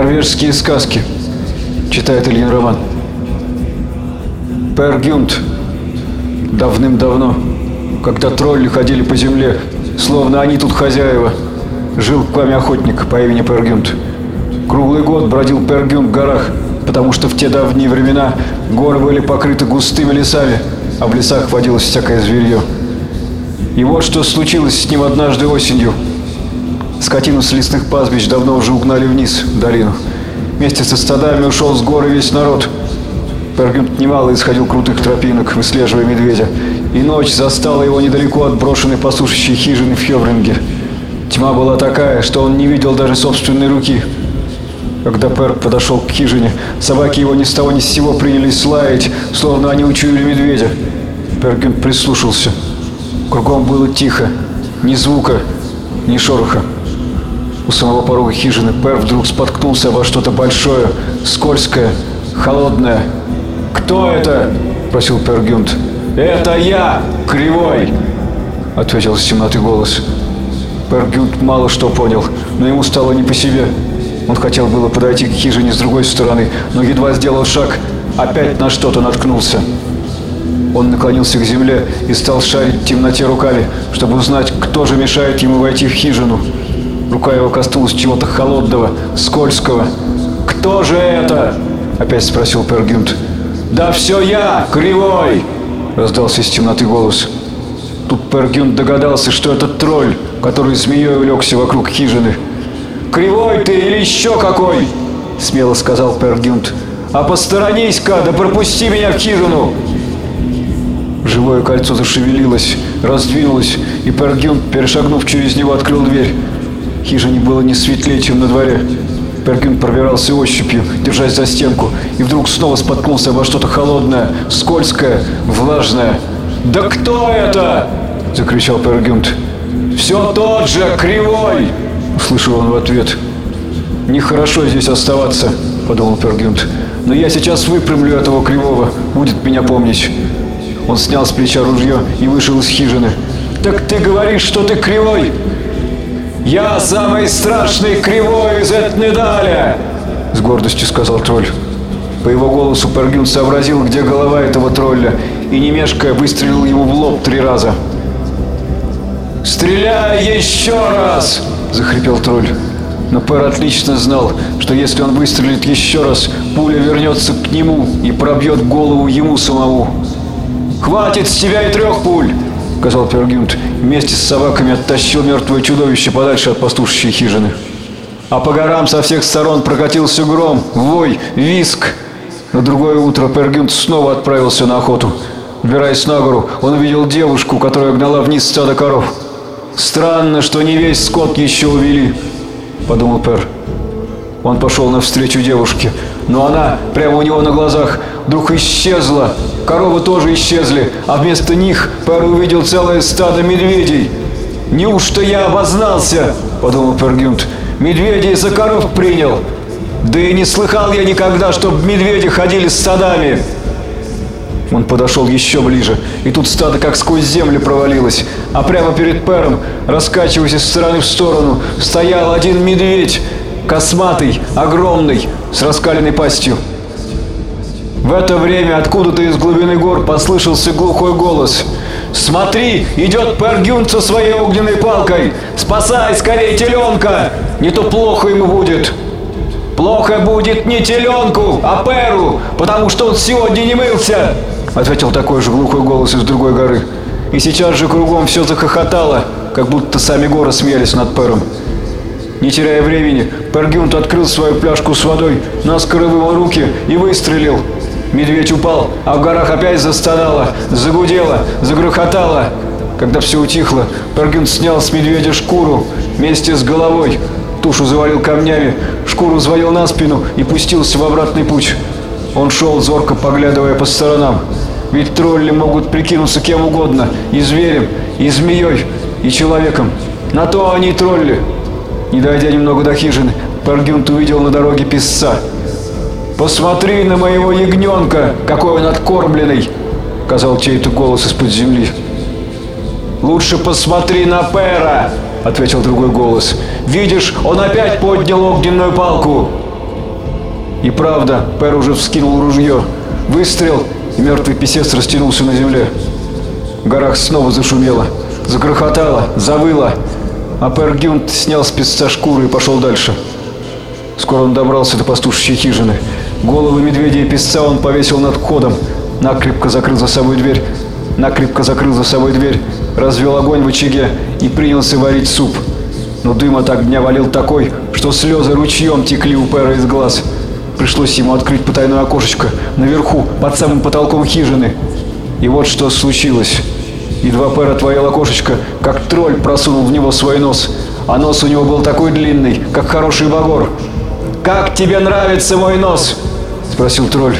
Норвежские сказки. Читает Ильин Роман. Пер Гюнт. Давным-давно, когда тролли ходили по земле, словно они тут хозяева, жил в пламя охотник по имени Пер Гюнт. Круглый год бродил Пер Гюнт в горах, потому что в те давние времена горы были покрыты густыми лесами, а в лесах водилось всякое зверье. И вот что случилось с ним однажды осенью. Скотину с лесных пастбищ давно уже угнали вниз, в долину. Вместе со стадами ушел с горы весь народ. Пергюнт немало исходил крутых тропинок, выслеживая медведя. И ночь застала его недалеко от брошенной посушащей хижины в Хевринге. Тьма была такая, что он не видел даже собственной руки. Когда Пер подошел к хижине, собаки его ни с того ни с сего принялись лаять, словно они учуяли медведя. Пергюнт прислушался. Кругом было тихо, ни звука, ни шороха. У самого порога хижины Пер вдруг споткнулся во что-то большое, скользкое, холодное. «Кто это?» – просил Пергюнт. «Это я, Кривой!» – ответил с темноты голос. Пергюнт мало что понял, но ему стало не по себе. Он хотел было подойти к хижине с другой стороны, но едва сделал шаг, опять на что-то наткнулся. Он наклонился к земле и стал шарить в темноте руками, чтобы узнать, кто же мешает ему войти в хижину. Рука его коснулась чего-то холодного, скользкого. «Кто же это?» – опять спросил Пергюнт. «Да все я, Кривой!» – раздался из темноты голос. Тут Пергюнт догадался, что это тролль, который змеей улегся вокруг хижины. «Кривой ты или еще какой?» – смело сказал Пергюнт. «А посторонись-ка, да пропусти меня в хижину!» Живое кольцо зашевелилось, раздвинулось, и Пергюнт, перешагнув через него, открыл дверь. Хижине было не светлее, чем на дворе. Пергюнт пробирался ощупью, держась за стенку, и вдруг снова споткнулся во что-то холодное, скользкое, влажное. «Да кто это?» – закричал Пергюнт. «Все тот же, кривой!» – услышал он в ответ. «Нехорошо здесь оставаться», – подумал Пергюнт. «Но я сейчас выпрямлю этого кривого, будет меня помнить». Он снял с плеча ружье и вышел из хижины. «Так ты говоришь, что ты кривой?» «Я самый страшный кривой из Этнедаля!» С гордостью сказал тролль. По его голосу Пергюн сообразил, где голова этого тролля, и не выстрелил ему в лоб три раза. «Стреляй еще раз!» – захрипел тролль. Но Пер отлично знал, что если он выстрелит еще раз, пуля вернется к нему и пробьет голову ему самому. «Хватит с тебя и трех пуль!» — сказал Пергюнт. Вместе с собаками оттащил мертвое чудовище подальше от пастушащей хижины. А по горам со всех сторон прокатился гром, вой, виск. На другое утро Пергюнт снова отправился на охоту. Вбираясь на гору, он увидел девушку, которая гнала вниз стадо коров. «Странно, что не весь скот еще увели», — подумал Пер. Он пошел навстречу девушке, но она прямо у него на глазах вдруг исчезла. Коровы тоже исчезли, а вместо них Пер увидел целое стадо медведей. «Неужто я обознался?» – подумал Пергюнт. «Медведей за коров принял. Да и не слыхал я никогда, чтоб медведи ходили с стадами». Он подошел еще ближе, и тут стадо как сквозь землю провалилось, а прямо перед Пером, раскачиваясь из стороны в сторону, стоял один медведь, косматый, огромный, с раскаленной пастью. В это время откуда-то из глубины гор послышался глухой голос. «Смотри, идет Пергюн со своей огненной палкой! Спасай скорее теленка! Не то плохо ему будет!» «Плохо будет не теленку, а Перу, потому что он сегодня не мылся!» Ответил такой же глухой голос из другой горы. И сейчас же кругом все захохотало, как будто сами горы смеялись над Пером. Не теряя времени, Пергюнт открыл свою пляжку с водой, наскоро вымыл руки и выстрелил. Медведь упал, а в горах опять застонало, загудело, загрохотало. Когда все утихло, Пергюнт снял с медведя шкуру вместе с головой. Тушу завалил камнями, шкуру взвалил на спину и пустился в обратный путь. Он шел, зорко поглядывая по сторонам. Ведь тролли могут прикинуться кем угодно, и зверем, и змеей, и человеком. На то они тролли. Не дойдя немного до хижины, Пергюнт увидел на дороге песца. «Посмотри на моего ягненка, какой он откормленный!» — сказал чей-то голос из-под земли. «Лучше посмотри на Пера!» — ответил другой голос. «Видишь, он опять поднял огненную палку!» И правда, Пер уже вскинул ружье. Выстрел, и мертвый писец растянулся на земле. В горах снова зашумело, загрохотало, завыло, а Пер Гюнт снял с песца шкуру и пошел дальше. Скоро он добрался до пастушечьей хижины. Головы медведя и песца он повесил над входом, накрепко закрыл за собой дверь, накрепко закрыл за собой дверь, развел огонь в очаге и принялся варить суп. Но дым от огня валил такой, что слезы ручьем текли у Пэра из глаз. Пришлось ему открыть потайное окошечко наверху, под самым потолком хижины. И вот что случилось. Едва Пэр отворил окошечко, как тролль просунул в него свой нос. А нос у него был такой длинный, как хороший багор. «Как тебе нравится мой нос?» – спросил тролль.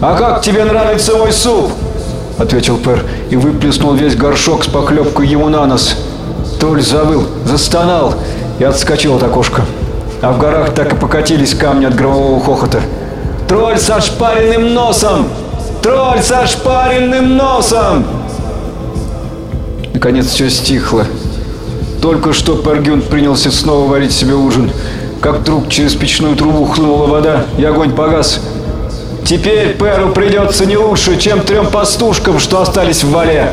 «А как тебе нравится мой суп?» – ответил Пер и выплеснул весь горшок с поклепкой ему на нос. Тролль завыл, застонал и отскочил от окошка. А в горах так и покатились камни от громового хохота. «Тролль со шпаренным носом! Тролль со шпаренным носом!» Наконец все стихло. Только что Пергюн принялся снова варить себе ужин, как вдруг через печную трубу хлынула вода, и огонь погас. Теперь Перу придется не лучше, чем трем пастушкам, что остались в вале,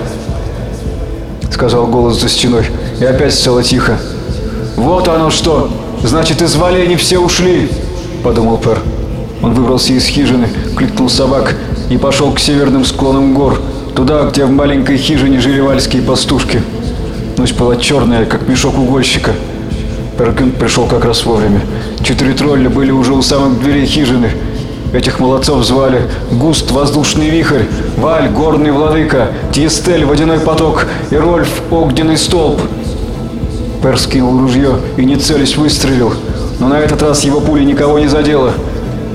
сказал голос за стеной, и опять стало тихо. Вот оно что! Значит, из вале не все ушли, подумал Пер. Он выбрался из хижины, кликнул собак и пошел к северным склонам гор, туда, где в маленькой хижине жили вальские пастушки. Ночь была черная, как мешок угольщика. Перкин пришел как раз вовремя. Четыре тролля были уже у самых дверей хижины. Этих молодцов звали Густ Воздушный Вихрь, Валь Горный Владыка, Тьестель Водяной Поток и Рольф Огненный Столб. Пер скинул ружье и не целясь выстрелил, но на этот раз его пуля никого не задела.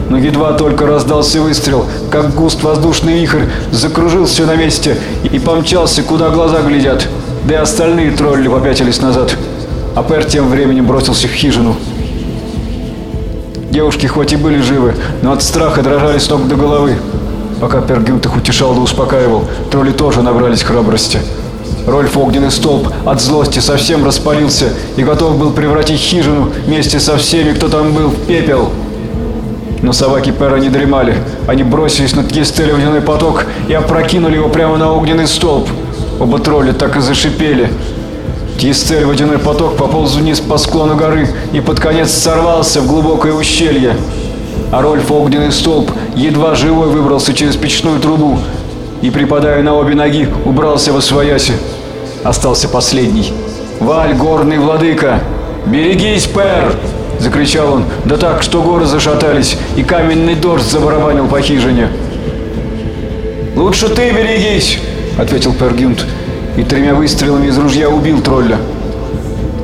Но едва только раздался выстрел, как Густ Воздушный Вихрь закружился на месте и помчался, куда глаза глядят, да и остальные тролли попятились назад. А Пер тем временем бросился в хижину. Девушки хоть и были живы, но от страха дрожали с ног до головы. Пока Пергюнт их утешал да успокаивал, тролли тоже набрались храбрости. Рольф Огненный Столб от злости совсем распалился и готов был превратить хижину вместе со всеми, кто там был, в пепел. Но собаки Пера не дремали. Они бросились на Тьестеля водяной поток и опрокинули его прямо на огненный столб. Оба тролля так и зашипели. Тьестель водяной поток пополз вниз по склону горы и под конец сорвался в глубокое ущелье. А Рольф огненный столб едва живой выбрался через печную трубу и, припадая на обе ноги, убрался во свояси. Остался последний. «Валь, горный владыка! Берегись, Пер!» — закричал он, да так, что горы зашатались, и каменный дождь забарабанил по хижине. «Лучше ты берегись!» — ответил Пергюнт и тремя выстрелами из ружья убил тролля.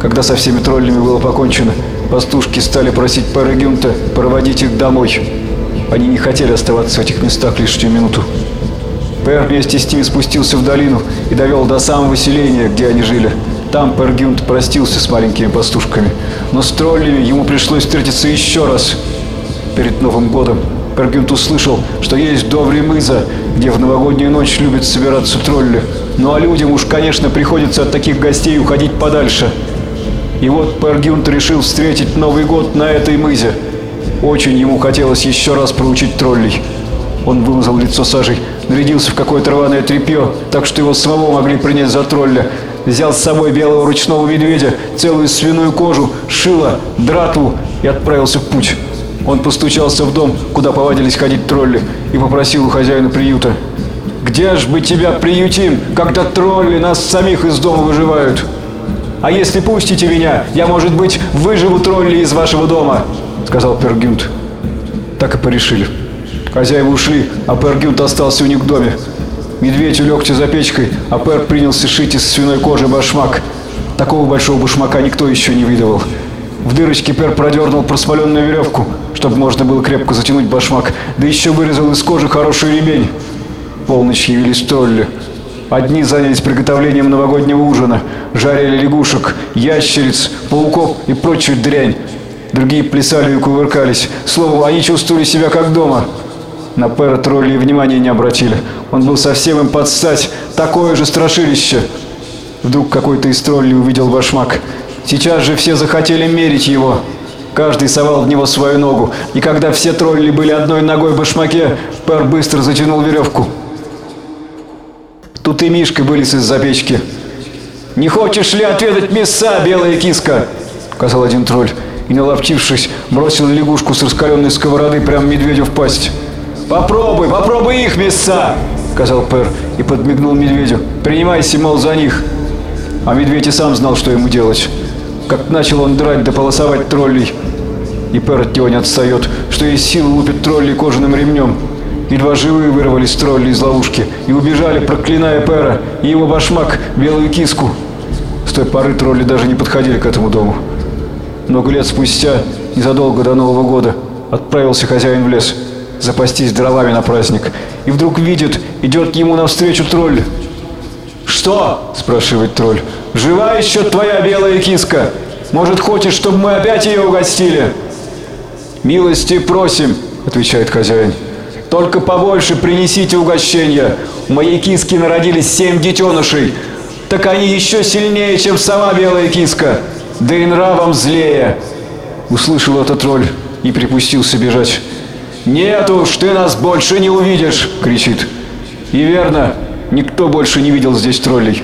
Когда со всеми троллями было покончено, пастушки стали просить Пэра Гюнта проводить их домой. Они не хотели оставаться в этих местах лишнюю минуту. Пэр вместе с ними спустился в долину и довел до самого селения, где они жили. Там Пэр Гюнт простился с маленькими пастушками, но с троллями ему пришлось встретиться еще раз. Перед Новым годом Пергюнт услышал, что есть Доври мыза, где в новогоднюю ночь любят собираться тролли. Ну а людям уж, конечно, приходится от таких гостей уходить подальше. И вот Пергюнт решил встретить Новый год на этой мызе. Очень ему хотелось еще раз проучить троллей. Он вымазал лицо сажей, нарядился в какое-то рваное тряпье, так что его самого могли принять за тролля. Взял с собой белого ручного медведя, целую свиную кожу, шило, дратву и отправился в путь. Он постучался в дом, куда повадились ходить тролли, и попросил у хозяина приюта. «Где ж бы тебя приютим, когда тролли нас самих из дома выживают? А если пустите меня, я, может быть, выживу тролли из вашего дома», — сказал Пергюнт. Так и порешили. Хозяева ушли, а Пергюнт остался у них в доме. Медведь улегся за печкой, а Пер принялся шить из свиной кожи башмак. Такого большого башмака никто еще не видывал. В дырочке Пер продернул просмоленную веревку, чтобы можно было крепко затянуть башмак, да еще вырезал из кожи хороший ремень. Полночь явились тролли. Одни занялись приготовлением новогоднего ужина, жарили лягушек, ящериц, пауков и прочую дрянь. Другие плясали и кувыркались. Словом, они чувствовали себя как дома. На Пэра тролли внимания не обратили. Он был совсем им под стать. Такое же страшилище. Вдруг какой-то из троллей увидел башмак. Сейчас же все захотели мерить его. Каждый совал в него свою ногу, и когда все тролли были одной ногой в башмаке, Пер быстро затянул веревку. Тут и Мишка вылез из-за печки. «Не хочешь ли отведать мяса, белая киска?» — сказал один тролль, и, наловчившись, бросил лягушку с раскаленной сковороды прямо медведю в пасть. «Попробуй, попробуй их мяса!» — сказал Пер и подмигнул медведю. «Принимайся, мол, за них!» А медведь и сам знал, что ему делать. Как начал он драть да полосовать троллей. И Пер от него не отстает, что из силы лупит троллей кожаным ремнем. Едва живые вырвались тролли из ловушки и убежали, проклиная Пера и его башмак, белую киску. С той поры тролли даже не подходили к этому дому. Много лет спустя, незадолго до Нового года, отправился хозяин в лес запастись дровами на праздник. И вдруг видит, идет к нему навстречу тролль. «Что?» – спрашивает тролль. «Жива еще твоя белая киска? Может, хочешь, чтобы мы опять ее угостили?» «Милости просим», – отвечает хозяин. «Только побольше принесите угощения. У моей киски народились семь детенышей. Так они еще сильнее, чем сама белая киска. Да и нравом злее». Услышал этот тролль и припустился бежать. «Нет уж, ты нас больше не увидишь!» — кричит. И верно, никто больше не видел здесь троллей.